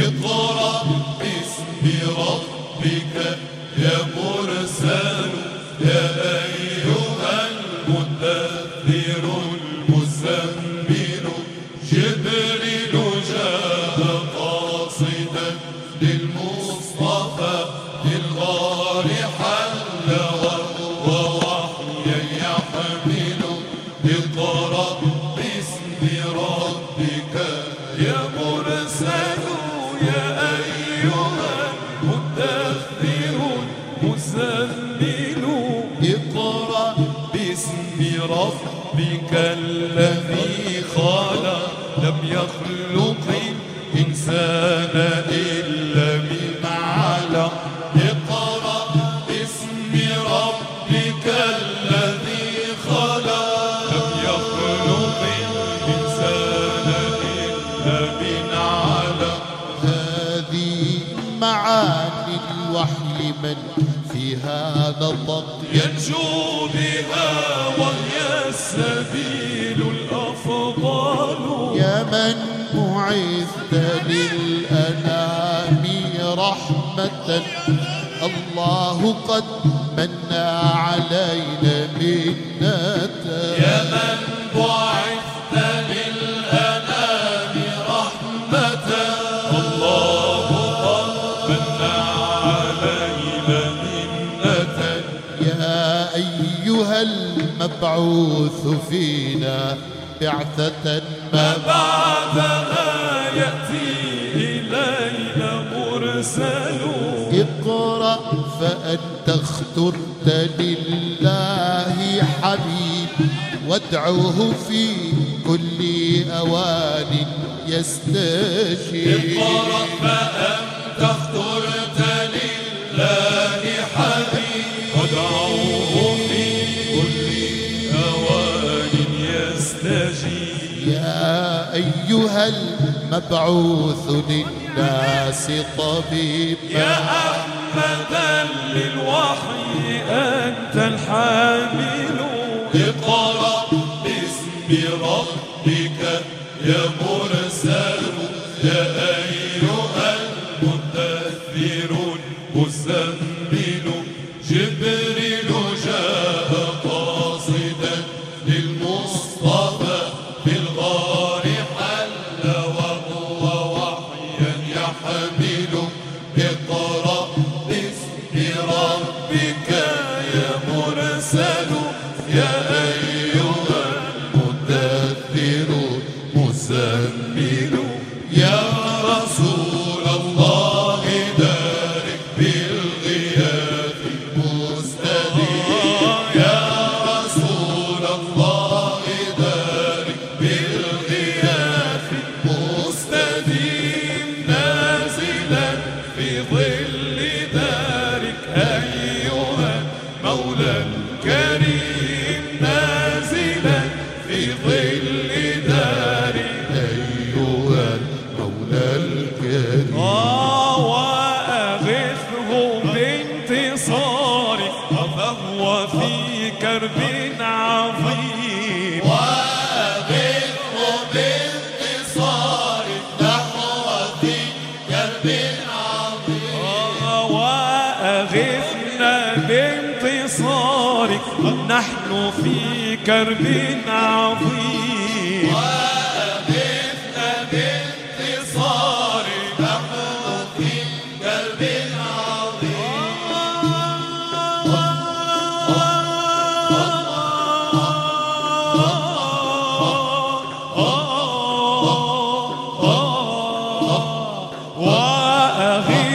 اقرأ اقرأ باسم ربك الذي خلق. لم يخلق الإنسان إلا بما علق اقرأ باسم ربك الذي خلق. لم يخلق الإنسان إلا بما علق هذه معاني الوحي من فيها نطق ينجو بها وهي السبيل الأفضل. يا من بعثت للأنام رحمة. الله قد من علينا منة المبعوث فينا بعثة ما بعدها يأتي إلينا مرسل. اقرأ فأنت اخترت لله حبيب. وادعوه في كل أوان يستجيب اقرأ فأنت اخترت أوان يستجيب. يا أيها المبعوث للناس طبيب يا أحمدا للوحي أنت الحامل. اقرأ باسم ربك يا مرسل. يا أيها المدثر المزمل. المولى الكريم نازلا في ظل دارك أيها المولى الكريم. نحن في كرب عظيم. وأغثنا بانتصارك نحن في كرب وأغثني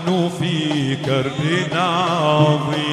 نحن في كرب عظيم.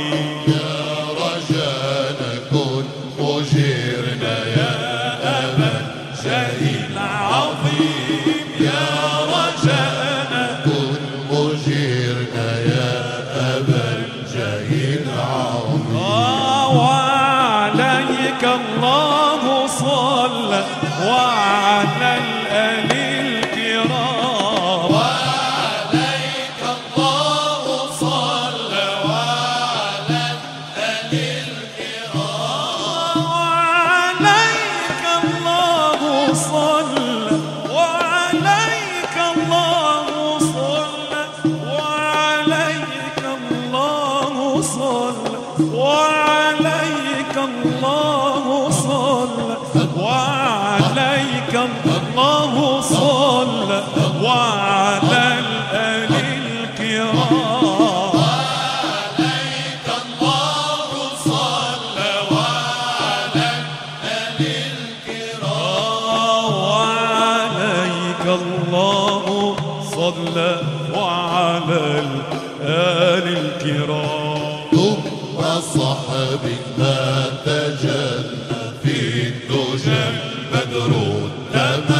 وعليك الله صلى وعليك الله صلى وعلى الآل الكرام. وعليك الله صلى وعلى الآل الكرام. ما تجلى في الدجى بدر التمام